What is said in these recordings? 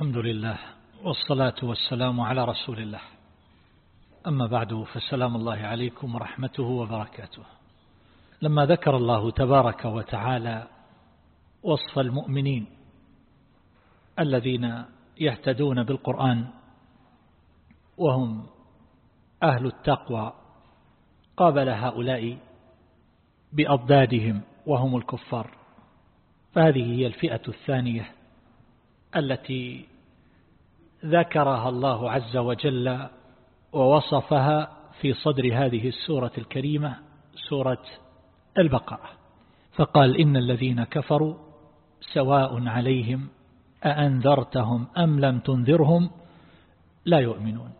الحمد لله والصلاة والسلام على رسول الله. أما بعد فسلام الله عليكم ورحمته وبركاته. لما ذكر الله تبارك وتعالى وصف المؤمنين الذين يهتدون بالقرآن وهم أهل التقوى قابل هؤلاء بأضدادهم وهم الكفار. فهذه هي الفئة الثانية التي ذكرها الله عز وجل ووصفها في صدر هذه السورة الكريمة سورة البقرة. فقال إن الذين كفروا سواء عليهم أأنذرتهم أم لم تنذرهم لا يؤمنون.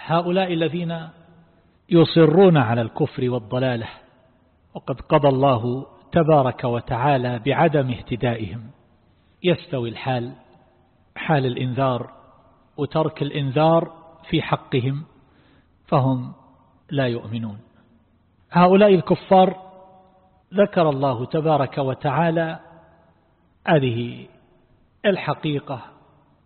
هؤلاء الذين يصرون على الكفر والضلالة وقد قضى الله تبارك وتعالى بعدم اهتدائهم. يستوي الحال حال الإنذار وترك الإنذار في حقهم فهم لا يؤمنون. هؤلاء الكفار ذكر الله تبارك وتعالى هذه الحقيقة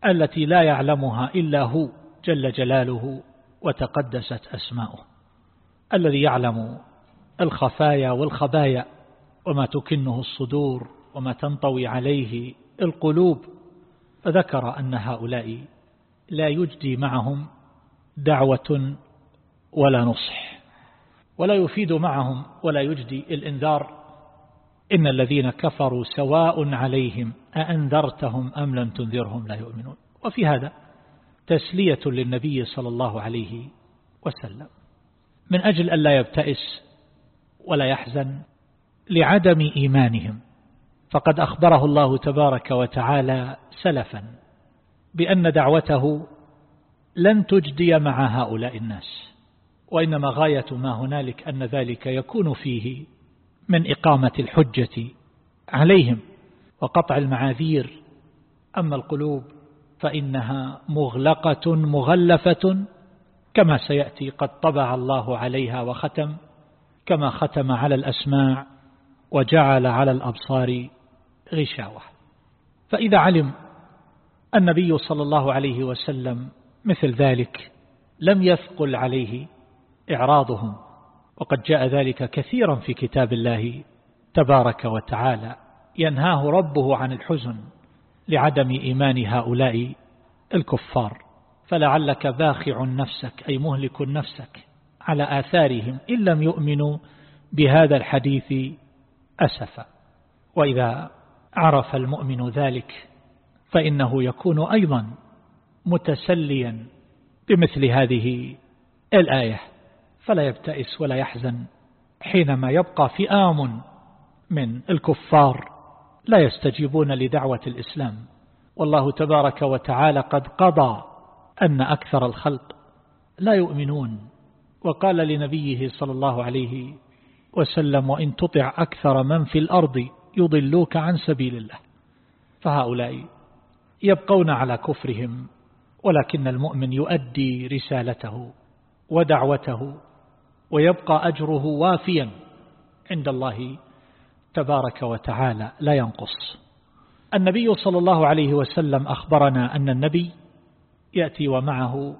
التي لا يعلمها إلا هو جل جلاله وتقدست أسماؤه الذي يعلم الخفايا والخبايا وما تكنه الصدور وما تنطوي عليه القلوب. فذكر أن هؤلاء لا يجدي معهم دعوة ولا نصح ولا يفيد معهم ولا يجدي الإنذار. إن الذين كفروا سواء عليهم أأنذرتهم أم لم تنذرهم لا يؤمنون. وفي هذا تسلية للنبي صلى الله عليه وسلم. من أجل أن لا يبتئس ولا يحزن لعدم إيمانهم فقد أخبره الله تبارك وتعالى سلفا. بأن دعوته لن تجدي مع هؤلاء الناس وإنما غاية ما هنالك أن ذلك يكون فيه من إقامة الحجة عليهم وقطع المعاذير. أما القلوب فإنها مغلقة مغلفة كما سيأتي قد طبع الله عليها وختم كما ختم على الأسماع وجعل على الأبصار غشاوة. فإذا علم النبي صلى الله عليه وسلم مثل ذلك لم يثقل عليه إعراضهم وقد جاء ذلك كثيرا في كتاب الله تبارك وتعالى ينهاه ربه عن الحزن لعدم إيمان هؤلاء الكفار. فلعلك باخع نفسك أي مهلك نفسك على آثارهم إن لم يؤمنوا بهذا الحديث أسفا. وإذا عرف المؤمن ذلك فإنه يكون أيضا متسليا بمثل هذه الآية فلا يبتئس ولا يحزن حينما يبقى فئام من الكفار لا يستجيبون لدعوة الإسلام. والله تبارك وتعالى قد قضى أن أكثر الخلق لا يؤمنون وقال لنبيه صلى الله عليه وسلم وإن تطع أكثر من في الأرض يضلوك عن سبيل الله. فهؤلاء يبقون على كفرهم ولكن المؤمن يؤدي رسالته ودعوته ويبقى أجره وافيا عند الله تبارك وتعالى لا ينقص. النبي صلى الله عليه وسلم أخبرنا أن النبي يأتي ومعه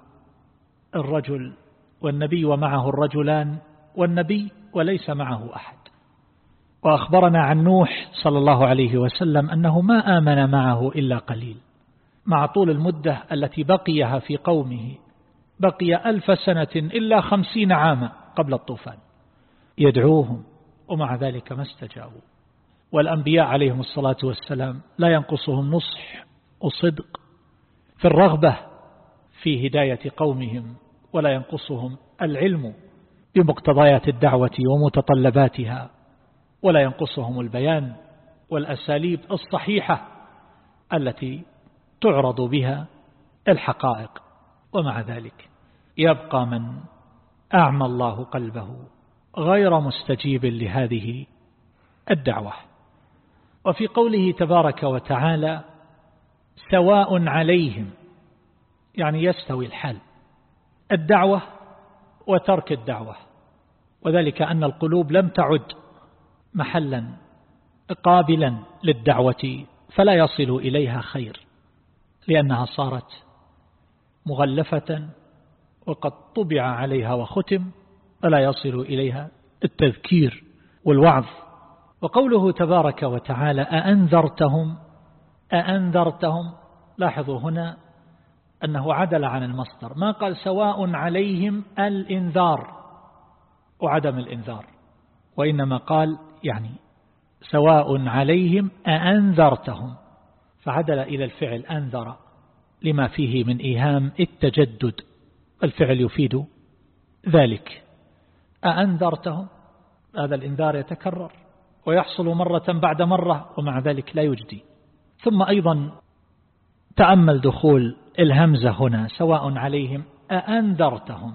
الرجل والنبي ومعه الرجلان والنبي وليس معه أحد. وأخبرنا عن نوح صلى الله عليه وسلم أنه ما آمن معه إلا قليل. مع طول المدة التي بقيها في قومه. بقي ألف سنة إلا خمسين عاما قبل الطوفان. يدعوهم ومع ذلك ما استجابوا. والأنبياء عليهم الصلاة والسلام لا ينقصهم نصح وصدق في الرغبة في هداية قومهم ولا ينقصهم العلم بمقتضيات الدعوة ومتطلباتها ولا ينقصهم البيان والأساليب الصحيحة التي تعرض بها الحقائق ومع ذلك يبقى من أعمى الله قلبه غير مستجيب لهذه الدعوة. وفي قوله تبارك وتعالى سواء عليهم يعني يستوي الحال الدعوة وترك الدعوة. وذلك أن القلوب لم تعد محلا قابلا للدعوة فلا يصل إليها خير. لأنها صارت مغلفة وقد طبع عليها وختم فلا يصل إليها التذكير والوعظ. وقوله تبارك وتعالى أأنذرتهم؟ أأنذرتهم. لاحظوا هنا أنه عدل عن المصدر. ما قال سواء عليهم الإنذار. وعدم الإنذار. وإنما قال يعني سواء عليهم أأنذرتهم. فعدل إلى الفعل أنذر لما فيه من إيهام التجدد الفعل يفيد ذلك. أأنذرتهم؟ هذا الإنذار يتكرر ويحصل مرة بعد مرة ومع ذلك لا يجدي. ثم أيضا تأمل دخول الهمزة هنا سواء عليهم أأنذرتهم؟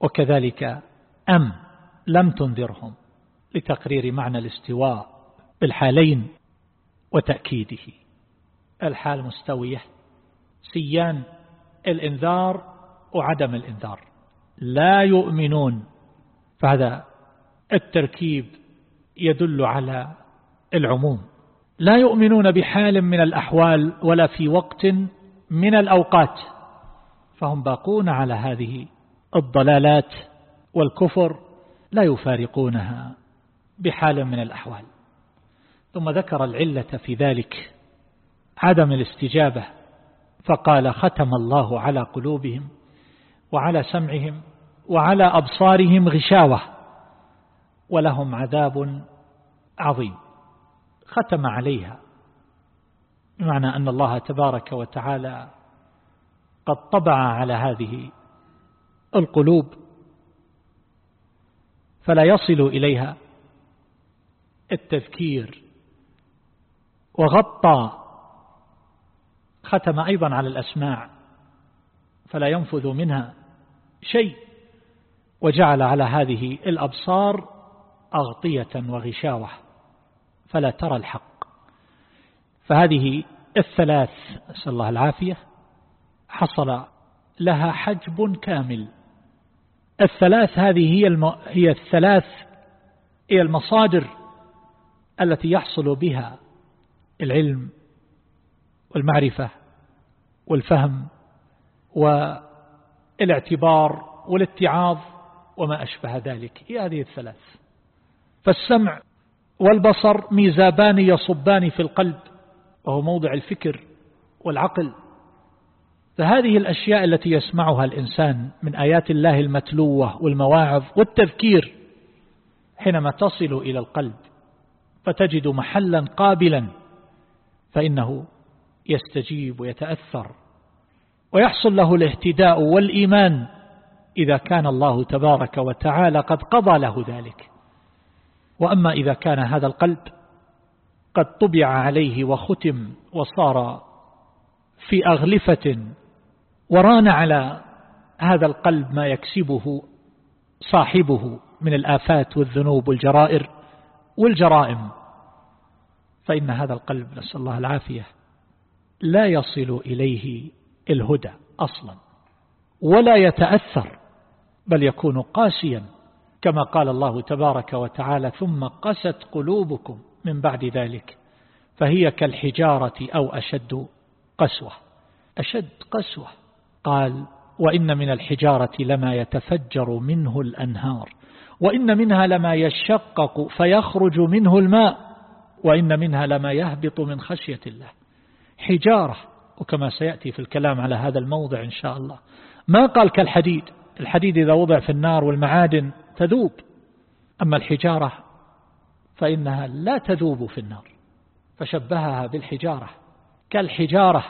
وكذلك أم لم تنذرهم لتقرير معنى الاستواء بالحالين وتأكيده. الحال مستوية. سيان الإنذار وعدم الإنذار. لا يؤمنون. فهذا التركيب يدل على العموم. لا يؤمنون بحال من الأحوال ولا في وقت من الأوقات. فهم باقون على هذه الضلالات والكفر لا يفارقونها بحال من الأحوال. ثم ذكر العلة في ذلك. عدم الاستجابة فقال ختم الله على قلوبهم وعلى سمعهم وعلى أبصارهم غشاوة ولهم عذاب عظيم. ختم عليها بمعنى أن الله تبارك وتعالى قد طبع على هذه القلوب فلا يصل إليها التذكير وغطى ختم أيضا على الأسماع فلا ينفذ منها شيء وجعل على هذه الأبصار أغطية وغشاوة فلا ترى الحق. فهذه الثلاث أسأل الله العافية حصل لها حجب كامل. الثلاث هذه هي, الم... هي الثلاث هي المصادر التي يحصل بها العلم والمعرفة. والفهم والاعتبار والاتعاظ وما أشبه ذلك. هي هذه الثلاث. فالسمع والبصر ميزابان يصبان في القلب وهو موضع الفكر والعقل. فهذه الأشياء التي يسمعها الإنسان من آيات الله المتلوة والمواعظ والتذكير حينما تصل إلى القلب فتجد محلا قابلا فإنه يستجيب ويتأثر ويحصل له الاهتداء والإيمان إذا كان الله تبارك وتعالى قد قضى له ذلك. وأما إذا كان هذا القلب قد طبع عليه وختم وصار في أغلفة وران على هذا القلب ما يكسبه صاحبه من الآفات والذنوب والجرائر والجرائم فإن هذا القلب نسأل الله العافية. لا يصل إليه الهدى أصلا ولا يتأثر بل يكون قاسيا كما قال الله تبارك وتعالى ثم قست قلوبكم من بعد ذلك فهي كالحجارة أو أشد قسوة. أشد قسوة. قال وإن من الحجارة لما يتفجر منه الأنهار وإن منها لما يشقق فيخرج منه الماء وإن منها لما يهبط من خشية الله. حجارة وكما سيأتي في الكلام على هذا الموضع إن شاء الله. ما قال كالحديد؟ الحديد إذا وضع في النار والمعادن تذوب. أما الحجارة فإنها لا تذوب في النار فشبهها بالحجارة. كالحجارة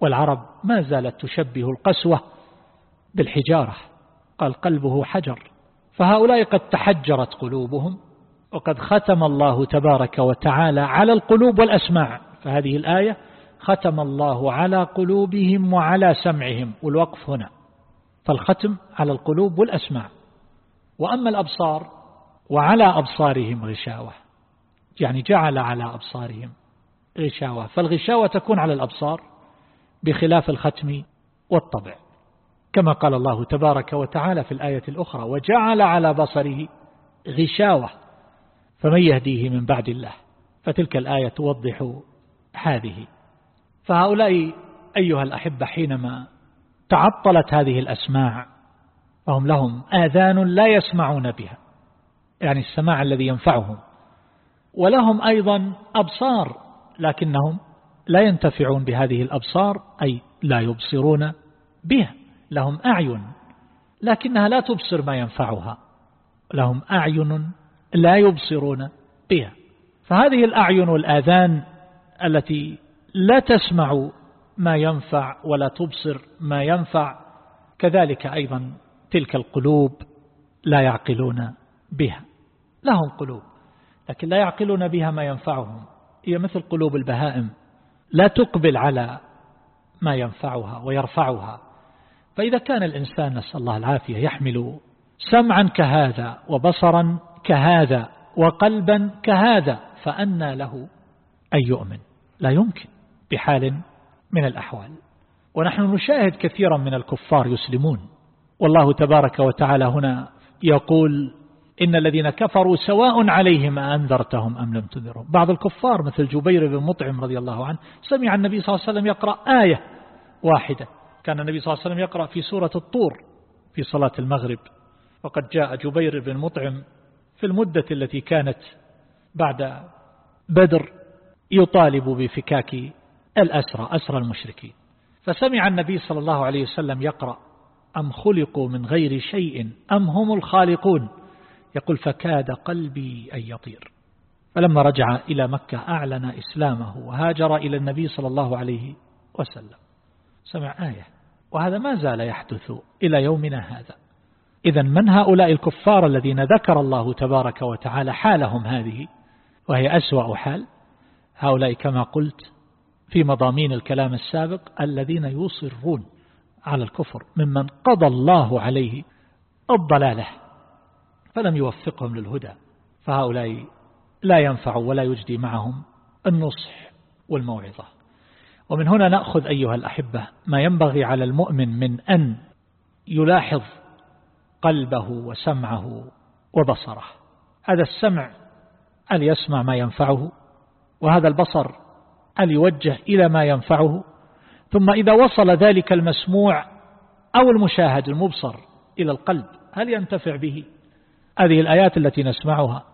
والعرب ما زالت تشبه القسوة بالحجارة قال قلبه حجر. فهؤلاء قد تحجرت قلوبهم وقد ختم الله تبارك وتعالى على القلوب والأسماع. فهذه الآية ختم الله على قلوبهم وعلى سمعهم والوقف هنا. فالختم على القلوب والأسماع. وأما الأبصار وعلى أبصارهم غشاوة. يعني جعل على أبصارهم غشاوة. فالغشاوة تكون على الأبصار بخلاف الختم والطبع. كما قال الله تبارك وتعالى في الآية الأخرى وجعل على بصره غشاوة فمن يهديه من بعد الله. فتلك الآية توضح هذه. فهؤلاء أيها الأحبة حينما تعطلت هذه الأسماع فهم لهم آذان لا يسمعون بها يعني السماع الذي ينفعهم. ولهم أيضا أبصار لكنهم لا ينتفعون بهذه الأبصار أي لا يبصرون بها لهم أعين لكنها لا تبصر ما ينفعها لهم أعين لا يبصرون بها. فهذه الأعين والآذان التي لا تسمع ما ينفع ولا تبصر ما ينفع كذلك أيضا تلك القلوب لا يعقلون بها. لهم قلوب لكن لا يعقلون بها ما ينفعهم. هي مثل قلوب البهائم لا تقبل على ما ينفعها ويرفعها. فإذا كان الإنسان نسأل الله العافية يحمل سمعا كهذا وبصرا كهذا وقلبا كهذا فأنى له أن يؤمن. لا يمكن بحال من الأحوال. ونحن نشاهد كثيرا من الكفار يسلمون. والله تبارك وتعالى هنا يقول إن الذين كفروا سواء عليهم أنذرتهم أم لم تنذرهم. بعض الكفار مثل جبير بن مطعم رضي الله عنه سمع النبي صلى الله عليه وسلم يقرأ آية واحدة. كان النبي صلى الله عليه وسلم يقرأ في سورة الطور في صلاة المغرب. وقد جاء جبير بن مطعم في المدة التي كانت بعد بدر يطالب بفكاك الأسرى أسرى المشركين. فسمع النبي صلى الله عليه وسلم يقرأ أم خلقوا من غير شيء أم هم الخالقون؟ يقول فكاد قلبي أن يطير. فلما رجع إلى مكة أعلن إسلامه وهاجر إلى النبي صلى الله عليه وسلم. سمع آية وهذا ما زال يحدث إلى يومنا هذا. إذا من هؤلاء الكفار الذين ذكر الله تبارك وتعالى حالهم هذه؟ وهي أسوأ حال؟ هؤلاء كما قلت في مضامين الكلام السابق الذين يصرون على الكفر ممن قضى الله عليه الضلالة فلم يوفقهم للهدى فهؤلاء لا ينفع ولا يجدي معهم النصح والموعظة. ومن هنا نأخذ أيها الأحبة ما ينبغي على المؤمن من أن يلاحظ قلبه وسمعه وبصره. هذا السمع أن يسمع ما ينفعه؟ وهذا البصر أن يوجه إلى ما ينفعه. ثم إذا وصل ذلك المسموع أو المشاهد المبصر إلى القلب هل ينتفع به؟ هذه الآيات التي نسمعها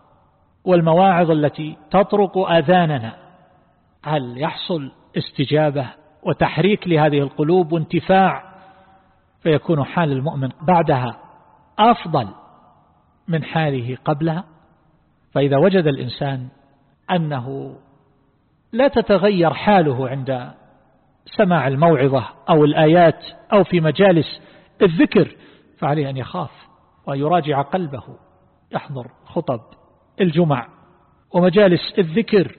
والمواعظ التي تطرق آذاننا هل يحصل استجابة وتحريك لهذه القلوب وانتفاع؟ فيكون حال المؤمن بعدها أفضل من حاله قبلها. فإذا وجد الإنسان أنه لا تتغير حاله عند سماع الموعظة أو الآيات أو في مجالس الذكر فعليه أن يخاف ويراجع قلبه يحضر خطب الجمع ومجالس الذكر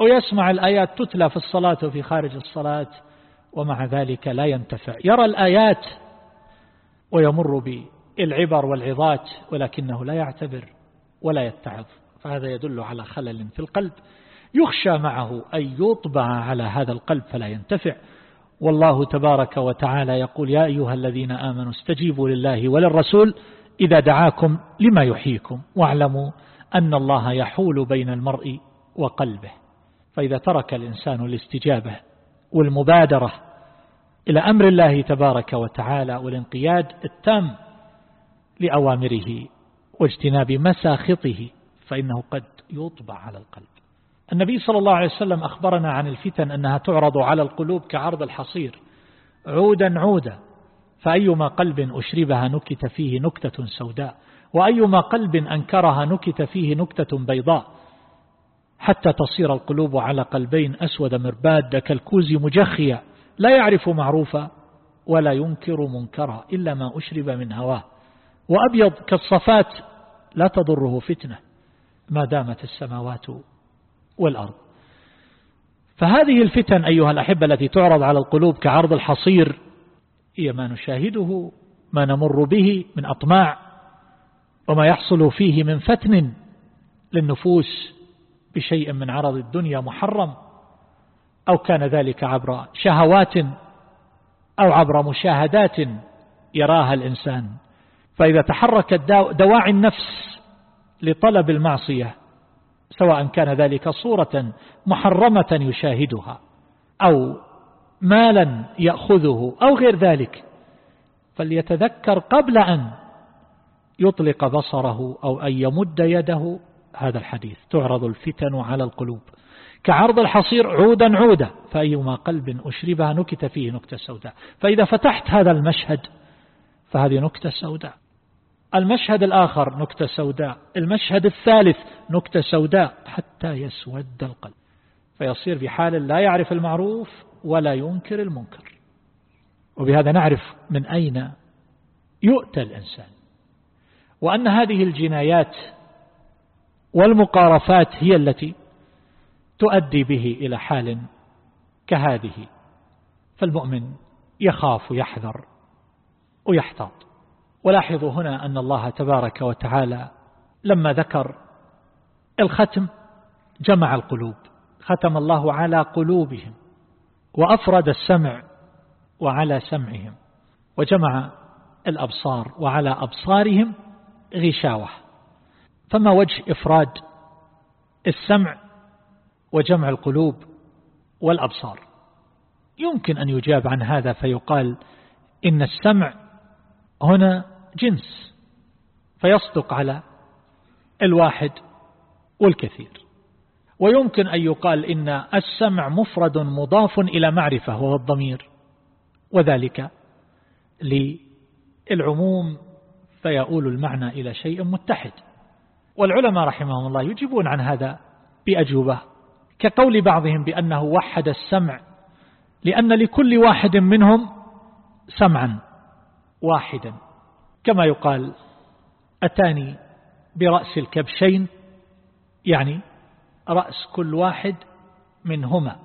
ويسمع الآيات تتلى في الصلاة وفي خارج الصلاة ومع ذلك لا ينتفع. يرى الآيات ويمر بالعبر والعظات ولكنه لا يعتبر ولا يتعظ فهذا يدل على خلل في القلب. يخشى معه أن يطبع على هذا القلب فلا ينتفع. والله تبارك وتعالى يقول يا أيها الذين آمنوا استجيبوا لله وللرسول إذا دعاكم لما يحييكم واعلموا أن الله يحول بين المرء وقلبه. فإذا ترك الإنسان الاستجابة والمبادرة إلى أمر الله تبارك وتعالى والانقياد التام لأوامره واجتناب مساخطه فإنه قد يطبع على القلب. النبي صلى الله عليه وسلم أخبرنا عن الفتن أنها تعرض على القلوب كعرض الحصير عودا عودا فأيما قلب أشربها نكت فيه نكتة سوداء وأيما قلب أنكرها نكت فيه نكتة بيضاء حتى تصير القلوب على قلبين أسود مرباد كالكوز مجخيا لا يعرف معروفا ولا ينكر منكرا إلا ما أشرب من هواه وأبيض كالصفات لا تضره فتنة ما دامت السماوات والأرض. فهذه الفتن أيها الأحبة التي تعرض على القلوب كعرض الحصير هي ما نشاهده ما نمر به من أطماع وما يحصل فيه من فتن للنفوس بشيء من عرض الدنيا محرم أو كان ذلك عبر شهوات أو عبر مشاهدات يراها الإنسان. فإذا تحركت دواعي النفس لطلب المعصية سواء كان ذلك صورة محرمة يشاهدها أو مالا يأخذه أو غير ذلك فليتذكر قبل أن يطلق بصره أو أن يمد يده. هذا الحديث تعرض الفتن على القلوب. كعرض الحصير عودا عودا فأيما قلب أشربها نكت فيه نكتة سوداء. فإذا فتحت هذا المشهد فهذه نكتة سوداء. المشهد الآخر نكتة سوداء. المشهد الثالث نكتة سوداء حتى يسود القلب. فيصير بحال لا يعرف المعروف ولا ينكر المنكر. وبهذا نعرف من أين يؤتى الإنسان. وأن هذه الجنايات والمقارفات هي التي تؤدي به إلى حال كهذه. فالمؤمن يخاف يحذر ويحتاط. ولاحظوا هنا أن الله تبارك وتعالى لما ذكر الختم جمع القلوب ختم الله على قلوبهم وأفرد السمع وعلى سمعهم وجمع الأبصار وعلى أبصارهم غشاوة. فما وجه إفراد السمع وجمع القلوب والأبصار؟ يمكن أن يجاب عن هذا فيقال إن السمع هنا جنس فيصدق على الواحد والكثير. ويمكن أن يقال إن السمع مفرد مضاف إلى معرفة وهو الضمير وذلك للعموم فيؤول المعنى إلى شيء متحد. والعلماء رحمهم الله يجيبون عن هذا بأجوبة كقول بعضهم بأنه وحد السمع لأن لكل واحد منهم سمعا واحدا. كما يقال أتاني برأس الكبشين يعني رأس كل واحد منهما.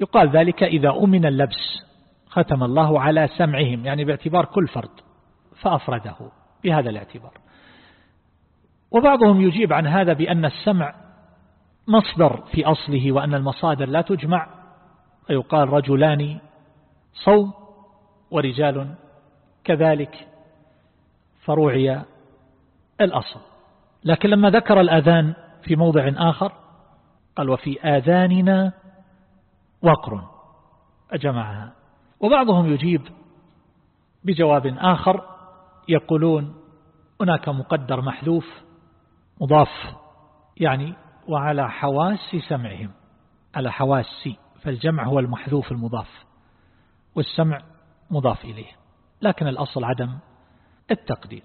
يقال ذلك إذا أمن اللبس ختم الله على سمعهم يعني باعتبار كل فرد فأفرده بهذا الاعتبار. وبعضهم يجيب عن هذا بأن السمع مصدر في أصله وأن المصادر لا تجمع ويقال رجلان صوم ورجال كذلك. فروعي الأصل. لكن لما ذكر الأذان في موضع آخر قال وفي آذاننا وقر. أجمعها. وبعضهم يجيب بجواب آخر يقولون هناك مقدر محذوف مضاف يعني وعلى حواس سمعهم. على حواس فالجمع هو المحذوف المضاف والسمع مضاف إليه. لكن الأصل عدم التقدير.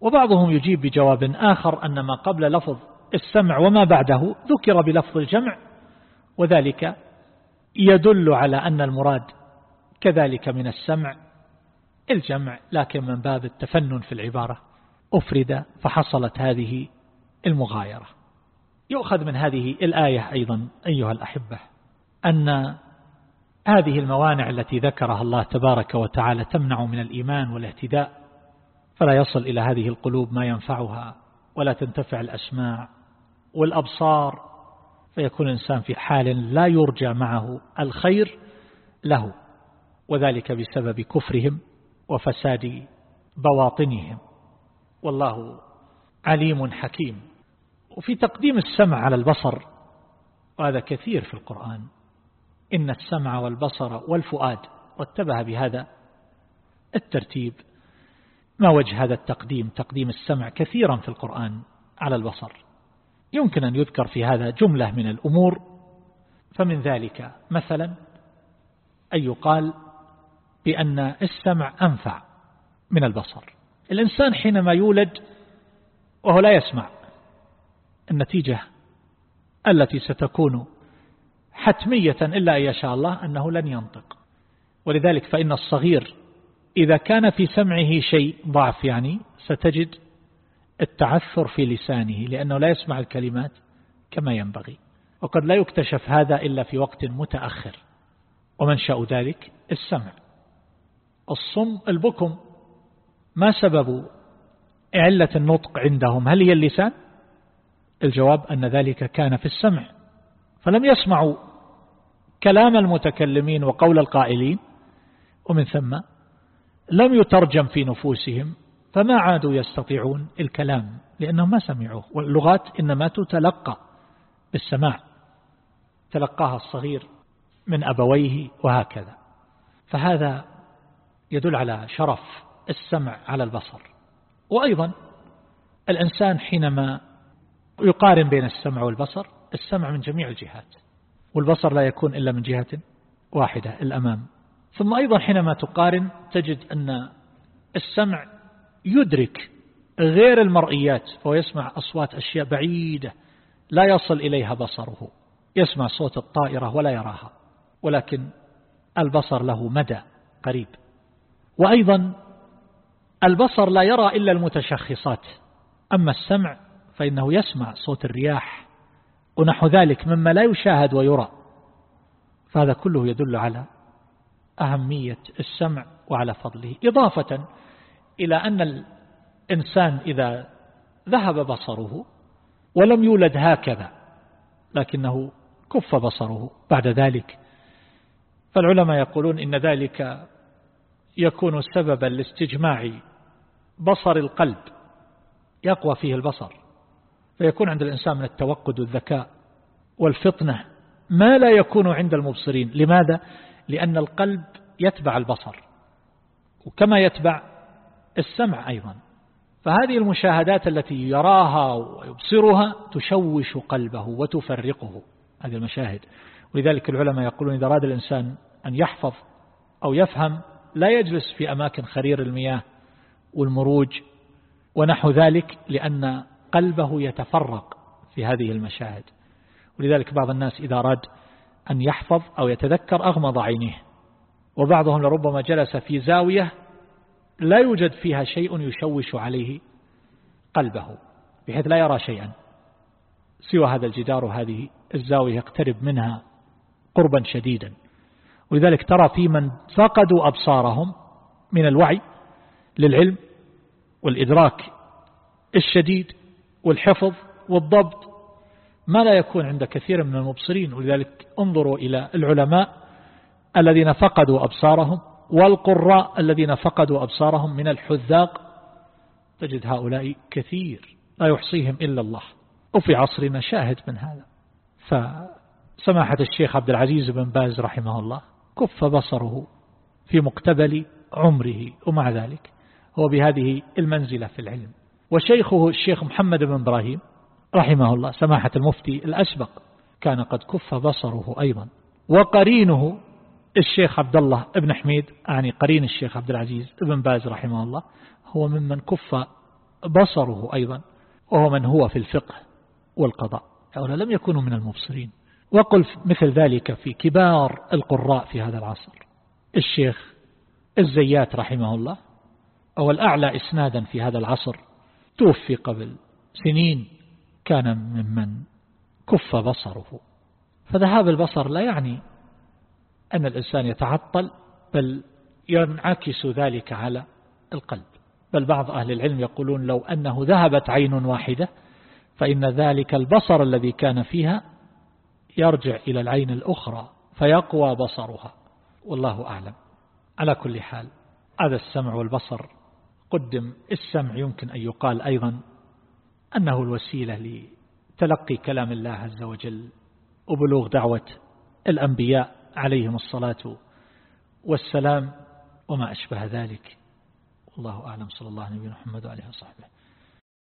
وبعضهم يجيب بجواب آخر أن ما قبل لفظ السمع وما بعده ذكر بلفظ الجمع وذلك يدل على أن المراد كذلك من السمع الجمع لكن من باب التفنن في العبارة أفرد فحصلت هذه المغايرة. يؤخذ من هذه الآية أيضا أيها الأحبة أن هذه الموانع التي ذكرها الله تبارك وتعالى تمنع من الإيمان والاهتداء فلا يصل إلى هذه القلوب ما ينفعها ولا تنتفع الأسماع والأبصار فيكون الإنسان في حال لا يرجى معه الخير له وذلك بسبب كفرهم وفساد بواطنهم. والله عليم حكيم. وفي تقديم السمع على البصر وهذا كثير في القرآن. إن السمع والبصر والفؤاد رتبها بهذا الترتيب. ما وجه هذا التقديم؟ تقديم السمع كثيرا في القرآن على البصر. يمكن أن يذكر في هذا جملة من الأمور فمن ذلك مثلا أن يقال بأن السمع أنفع من البصر. الإنسان حينما يولد وهو لا يسمع النتيجة التي ستكون حتمية إلا أن يشاء الله أنه لن ينطق. ولذلك فإن الصغير إذا كان في سمعه شيء ضعف يعني ستجد التعثر في لسانه لأنه لا يسمع الكلمات كما ينبغي. وقد لا يكتشف هذا إلا في وقت متأخر. ومن شاء ذلك السمع. الصم البكم ما سبب علة النطق عندهم؟ هل هي اللسان؟ الجواب أن ذلك كان في السمع. فلم يسمعوا كلام المتكلمين وقول القائلين. ومن ثم لم يترجم في نفوسهم فما عادوا يستطيعون الكلام لأنهم ما سمعوه واللغات إنما تتلقى بالسماع تلقاها الصغير من أبويه وهكذا. فهذا يدل على شرف السمع على البصر. وأيضا الإنسان حينما يقارن بين السمع والبصر السمع من جميع الجهات والبصر لا يكون إلا من جهة واحدة الأمام. ثم أيضا حينما تقارن تجد أن السمع يدرك غير المرئيات فهو يسمع أصوات أشياء بعيدة لا يصل إليها بصره يسمع صوت الطائرة ولا يراها ولكن البصر له مدى قريب. وأيضا البصر لا يرى إلا المتشخصات أما السمع فإنه يسمع صوت الرياح ونحو ذلك مما لا يشاهد ويرى فهذا كله يدل على أهمية السمع وعلى فضله. إضافة إلى أن الإنسان إذا ذهب بصره ولم يولد هكذا لكنه كف بصره بعد ذلك. فالعلماء يقولون إن ذلك يكون سببا لاستجماع بصر القلب يقوى فيه البصر. فيكون عند الإنسان من التوقد والذكاء والفطنة. ما لا يكون عند المبصرين؟ لماذا؟ لأن القلب يتبع البصر وكما يتبع السمع أيضا. فهذه المشاهدات التي يراها ويبصرها تشوش قلبه وتفرقه هذه المشاهد. ولذلك العلماء يقولون إذا أراد الإنسان أن يحفظ أو يفهم لا يجلس في أماكن خرير المياه والمروج ونحو ذلك لأن قلبه يتفرق في هذه المشاهد. ولذلك بعض الناس إذا أراد أن يحفظ أو يتذكر أغمض عينيه. وبعضهم لربما جلس في زاوية لا يوجد فيها شيء يشوش عليه قلبه بحيث لا يرى شيئا. سوى هذا الجدار وهذه الزاوية يقترب منها قربا شديدا. ولذلك ترى في من فقدوا أبصارهم من الوعي للعلم والإدراك الشديد والحفظ والضبط ما لا يكون عند كثير من المبصرين ولذلك انظروا إلى العلماء الذين فقدوا أبصارهم والقراء الذين فقدوا أبصارهم من الحذاق. تجد هؤلاء كثير لا يحصيهم إلا الله. وفي عصرنا شاهد من هذا. فسماحة الشيخ عبد العزيز بن باز رحمه الله كف بصره في مقتبل عمره ومع ذلك. هو بهذه المنزلة في العلم. وشيخه الشيخ محمد بن إبراهيم رحمه الله سماحة المفتي الأسبق كان قد كف بصره أيضا. وقرينه الشيخ عبد الله ابن حميد يعني قرين الشيخ عبد العزيز ابن باز رحمه الله هو ممن كف بصره أيضا وهو من هو في الفقه والقضاء. هؤلاء لم يكونوا من المبصرين. وقل مثل ذلك في كبار القراء في هذا العصر. الشيخ الزيات رحمه الله أو الأعلى إسنادا في هذا العصر توفي قبل سنين. كان ممن كف بصره. فذهاب البصر لا يعني أن الإنسان يتعطل بل ينعكس ذلك على القلب. بل بعض أهل العلم يقولون لو أنه ذهبت عين واحدة فإن ذلك البصر الذي كان فيها يرجع إلى العين الأخرى فيقوى بصرها. والله أعلم. على كل حال هذا السمع والبصر قدم السمع يمكن أن يقال أيضا أنه الوسيلة لتلقي كلام الله عز وجل وبلوغ دعوة الأنبياء عليهم الصلاة والسلام وما أشبه ذلك. والله أعلم. صلى الله عليه وسلم وعليه وصحبه.